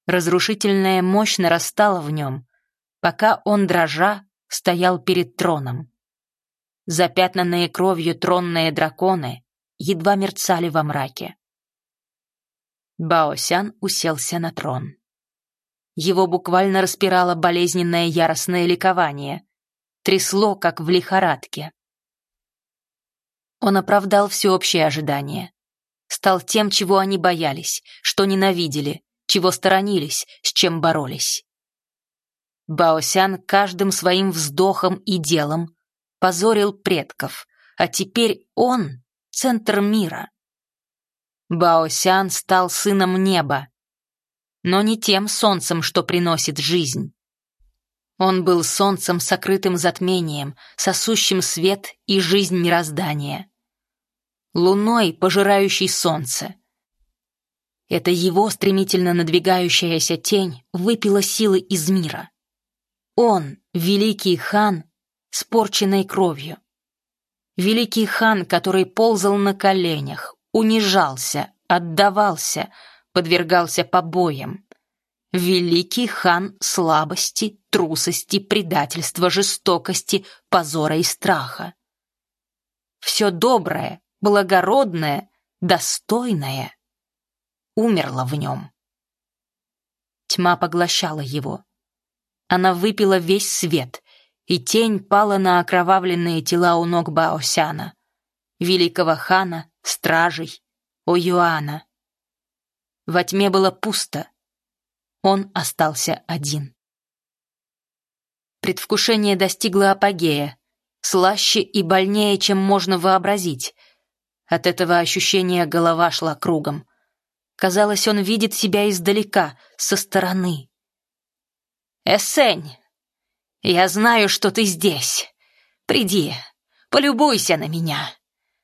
Разрушительная мощь нарастала в нем, пока он, дрожа, стоял перед троном. Запятнанные кровью тронные драконы едва мерцали во мраке. Баосян уселся на трон. Его буквально распирало болезненное яростное ликование, трясло, как в лихорадке. Он оправдал всеобщее ожидание. Стал тем, чего они боялись, что ненавидели, чего сторонились, с чем боролись. Баосян каждым своим вздохом и делом позорил предков, а теперь он — центр мира. Баосян стал сыном неба, но не тем солнцем, что приносит жизнь. Он был солнцем, сокрытым затмением, сосущим свет и жизнь мироздания. Луной, пожирающей солнце. Это его стремительно надвигающаяся тень выпила силы из мира. Он, великий хан, с порченной кровью. Великий хан, который ползал на коленях, унижался, отдавался, подвергался побоям. Великий хан слабости, трусости, предательства, жестокости, позора и страха. Все доброе, благородное, достойное умерло в нем. Тьма поглощала его. Она выпила весь свет, и тень пала на окровавленные тела у ног Баосяна, великого хана, стражей, Оюана. Во тьме было пусто. Он остался один. Предвкушение достигло апогея, слаще и больнее, чем можно вообразить. От этого ощущения голова шла кругом. Казалось, он видит себя издалека, со стороны. «Эссень, я знаю, что ты здесь. Приди, полюбуйся на меня.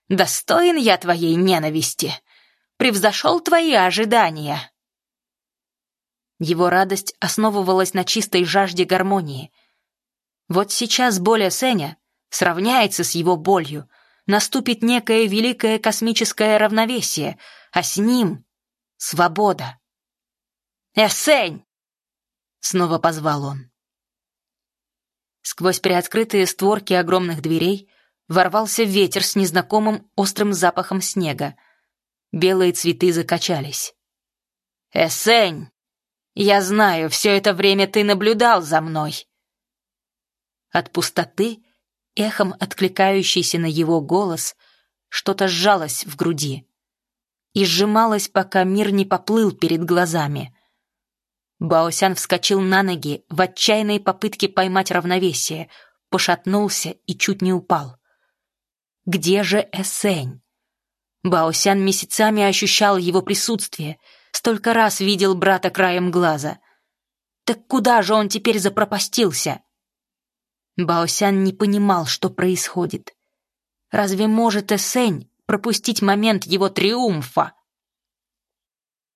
Достоин я твоей ненависти. Превзошел твои ожидания». Его радость основывалась на чистой жажде гармонии. Вот сейчас боль Эсеня сравняется с его болью, наступит некое великое космическое равновесие, а с ним — свобода. «Эсень!» — снова позвал он. Сквозь приоткрытые створки огромных дверей ворвался ветер с незнакомым острым запахом снега. Белые цветы закачались. «Эсень! Я знаю, все это время ты наблюдал за мной!» От пустоты, эхом откликающейся на его голос, что-то сжалось в груди и сжималось, пока мир не поплыл перед глазами — Баосян вскочил на ноги в отчаянной попытке поймать равновесие, пошатнулся и чуть не упал. Где же Эсень? Баосян месяцами ощущал его присутствие, столько раз видел брата краем глаза. Так куда же он теперь запропастился? Баосян не понимал, что происходит. Разве может Эсень пропустить момент его триумфа?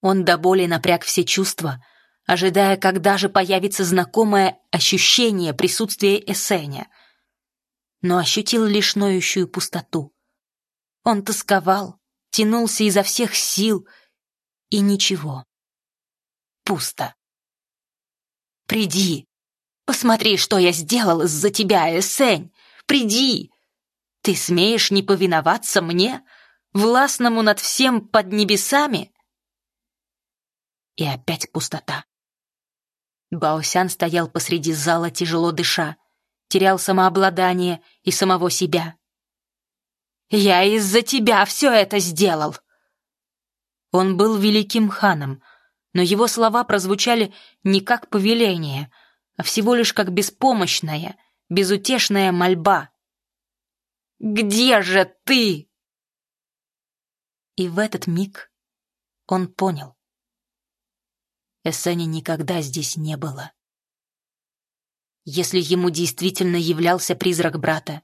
Он до боли напряг все чувства — ожидая, когда же появится знакомое ощущение присутствия Эсеня. Но ощутил лишь ноющую пустоту. Он тосковал, тянулся изо всех сил, и ничего. Пусто. «Приди! Посмотри, что я сделал из-за тебя, Эсень! Приди! Ты смеешь не повиноваться мне, властному над всем под небесами?» И опять пустота. Баосян стоял посреди зала, тяжело дыша, терял самообладание и самого себя. «Я из-за тебя все это сделал!» Он был великим ханом, но его слова прозвучали не как повеление, а всего лишь как беспомощная, безутешная мольба. «Где же ты?» И в этот миг он понял. Эссеня никогда здесь не было. Если ему действительно являлся призрак брата,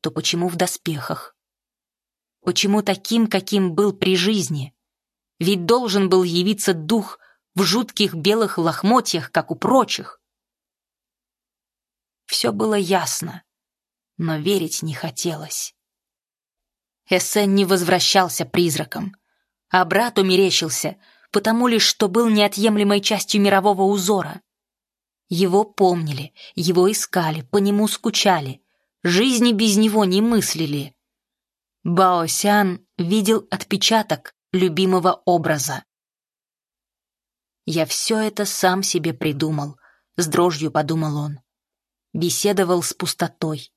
то почему в доспехах? Почему таким, каким был при жизни? Ведь должен был явиться дух в жутких белых лохмотьях, как у прочих. Все было ясно, но верить не хотелось. Эссен не возвращался призраком, а брат умерещился — потому лишь, что был неотъемлемой частью мирового узора. Его помнили, его искали, по нему скучали, жизни без него не мыслили. Баосян видел отпечаток любимого образа. «Я все это сам себе придумал», — с дрожью подумал он. Беседовал с пустотой,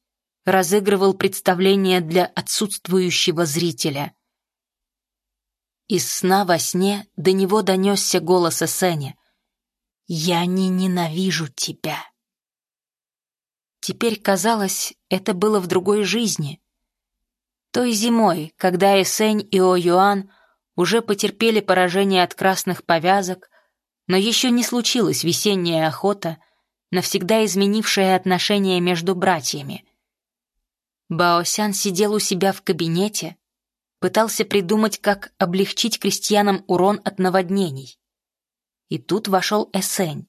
разыгрывал представление для отсутствующего зрителя. Из сна во сне до него донесся голос Эсеня. «Я не ненавижу тебя». Теперь казалось, это было в другой жизни. Той зимой, когда Эсень и О-Юан уже потерпели поражение от красных повязок, но еще не случилась весенняя охота, навсегда изменившая отношения между братьями. Баосян сидел у себя в кабинете, пытался придумать, как облегчить крестьянам урон от наводнений. И тут вошел Эсень.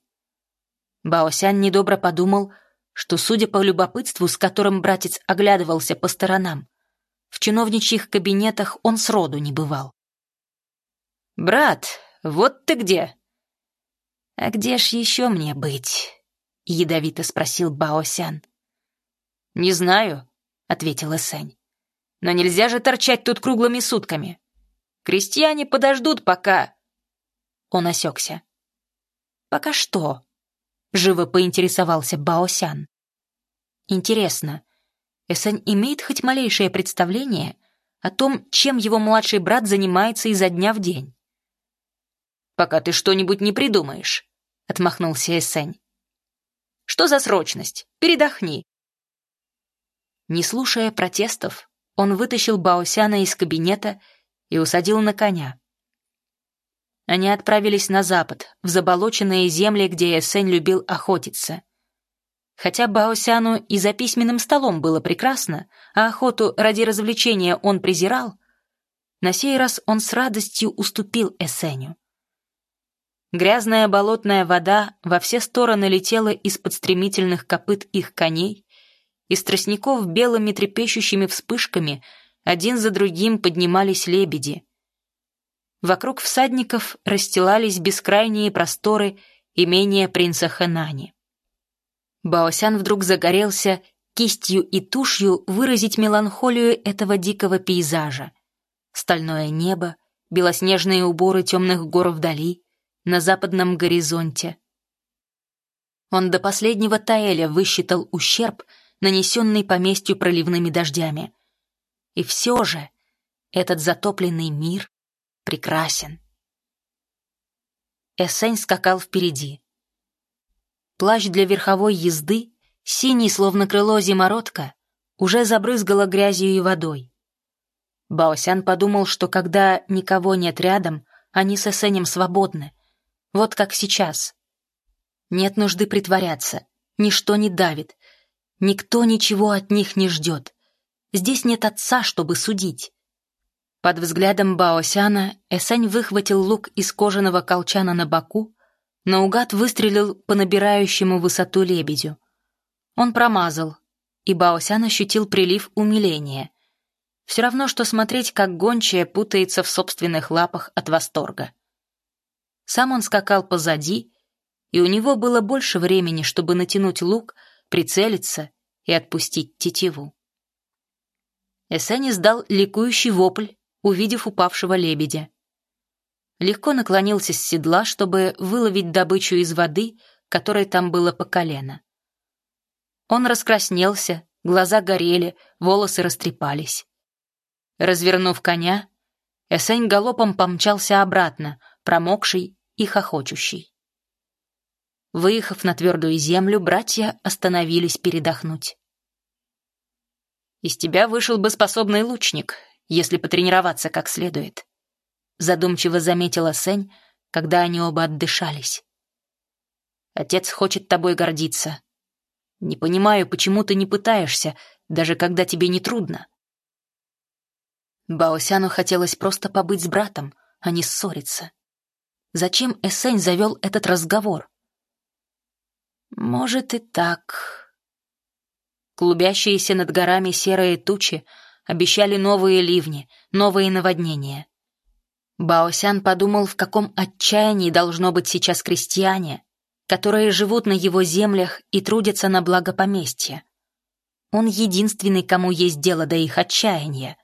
Баосян недобро подумал, что, судя по любопытству, с которым братец оглядывался по сторонам, в чиновничьих кабинетах он сроду не бывал. «Брат, вот ты где!» «А где ж еще мне быть?» — ядовито спросил Баосян. «Не знаю», — ответил Эсень. «Но нельзя же торчать тут круглыми сутками. Крестьяне подождут, пока...» Он осекся. «Пока что?» — живо поинтересовался Баосян. «Интересно, Эсень имеет хоть малейшее представление о том, чем его младший брат занимается изо дня в день?» «Пока ты что-нибудь не придумаешь», — отмахнулся Эсень. «Что за срочность? Передохни». Не слушая протестов, он вытащил Баосяна из кабинета и усадил на коня. Они отправились на запад, в заболоченные земли, где Эссень любил охотиться. Хотя Баосяну и за письменным столом было прекрасно, а охоту ради развлечения он презирал, на сей раз он с радостью уступил Эссеню. Грязная болотная вода во все стороны летела из-под стремительных копыт их коней, из тростников белыми трепещущими вспышками один за другим поднимались лебеди — Вокруг всадников расстилались бескрайние просторы имения принца Хэнани. Баосян вдруг загорелся кистью и тушью выразить меланхолию этого дикого пейзажа. Стальное небо, белоснежные уборы темных гор вдали, на западном горизонте. Он до последнего Таэля высчитал ущерб, нанесенный поместью проливными дождями. И все же этот затопленный мир прекрасен. Эссень скакал впереди. Плащ для верховой езды, синий, словно крыло зимородка, уже забрызгало грязью и водой. Баосян подумал, что когда никого нет рядом, они с Эссенем свободны. Вот как сейчас. Нет нужды притворяться, ничто не давит, никто ничего от них не ждет. Здесь нет отца, чтобы судить. Под взглядом Баосяна Эсень выхватил лук из кожаного колчана на боку, наугад выстрелил по набирающему высоту лебедю. Он промазал, и Баосян ощутил прилив умиления. Все равно, что смотреть, как гончая путается в собственных лапах от восторга. Сам он скакал позади, и у него было больше времени, чтобы натянуть лук, прицелиться и отпустить тетиву. Эсень издал ликующий вопль, увидев упавшего лебедя. Легко наклонился с седла, чтобы выловить добычу из воды, которой там было по колено. Он раскраснелся, глаза горели, волосы растрепались. Развернув коня, Эсень галопом помчался обратно, промокший и хохочущий. Выехав на твердую землю, братья остановились передохнуть. «Из тебя вышел бы способный лучник, если потренироваться как следует. Задумчиво заметила Сень, когда они оба отдышались. Отец хочет тобой гордиться. Не понимаю, почему ты не пытаешься, даже когда тебе не трудно. Баосяну хотелось просто побыть с братом, а не ссориться. Зачем Эсень завел этот разговор? Может и так. Клубящиеся над горами серые тучи обещали новые ливни, новые наводнения. Баосян подумал, в каком отчаянии должно быть сейчас крестьяне, которые живут на его землях и трудятся на благо поместья. Он единственный, кому есть дело до их отчаяния.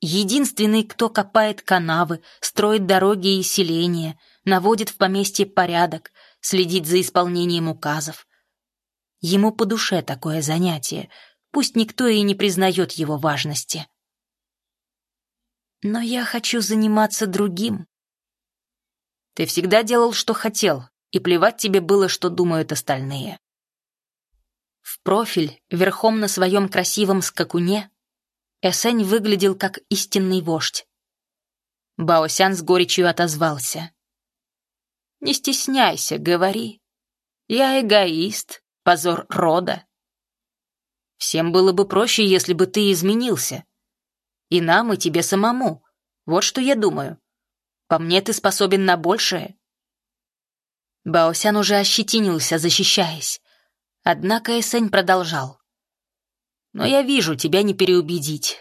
Единственный, кто копает канавы, строит дороги и селения, наводит в поместье порядок, следит за исполнением указов. Ему по душе такое занятие, Пусть никто и не признает его важности. Но я хочу заниматься другим. Ты всегда делал, что хотел, и плевать тебе было, что думают остальные. В профиль, верхом на своем красивом скакуне, Эсень выглядел как истинный вождь. Баосян с горечью отозвался. «Не стесняйся, говори. Я эгоист, позор рода. Всем было бы проще, если бы ты изменился. И нам, и тебе самому. Вот что я думаю. По мне ты способен на большее». Баосян уже ощетинился, защищаясь. Однако Эсень продолжал. «Но я вижу, тебя не переубедить.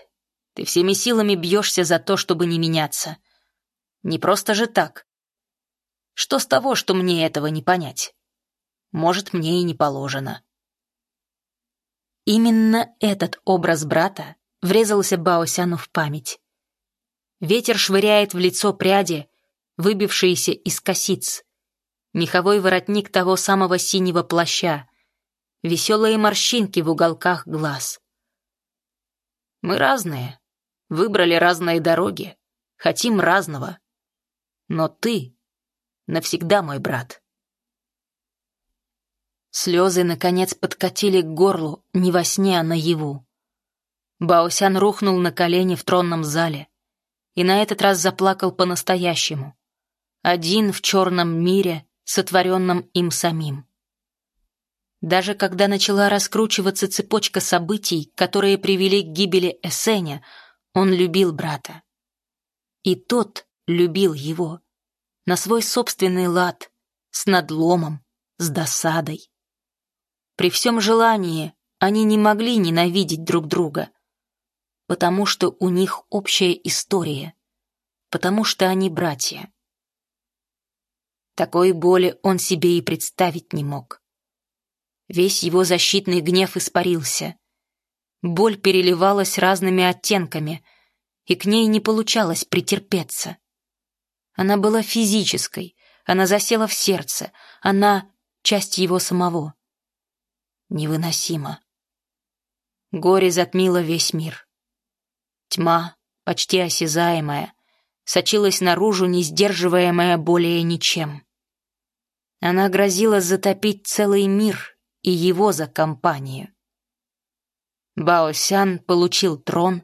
Ты всеми силами бьешься за то, чтобы не меняться. Не просто же так. Что с того, что мне этого не понять? Может, мне и не положено». Именно этот образ брата врезался Баосяну в память. Ветер швыряет в лицо пряди, выбившиеся из косиц, меховой воротник того самого синего плаща, веселые морщинки в уголках глаз. Мы разные, выбрали разные дороги, хотим разного. Но ты навсегда мой брат. Слезы, наконец, подкатили к горлу не во сне, а наяву. Баосян рухнул на колени в тронном зале и на этот раз заплакал по-настоящему. Один в черном мире, сотворенном им самим. Даже когда начала раскручиваться цепочка событий, которые привели к гибели Эсеня, он любил брата. И тот любил его. На свой собственный лад, с надломом, с досадой. При всем желании они не могли ненавидеть друг друга, потому что у них общая история, потому что они братья. Такой боли он себе и представить не мог. Весь его защитный гнев испарился. Боль переливалась разными оттенками, и к ней не получалось претерпеться. Она была физической, она засела в сердце, она — часть его самого. Невыносимо. Горе затмило весь мир. Тьма, почти осязаемая, сочилась наружу, не сдерживаемая более ничем. Она грозила затопить целый мир и его за компанию. Баосян получил трон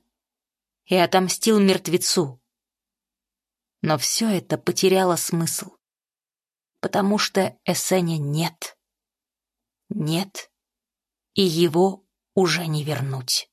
и отомстил мертвецу. Но все это потеряло смысл, потому что Эсеня нет. Нет, и его уже не вернуть.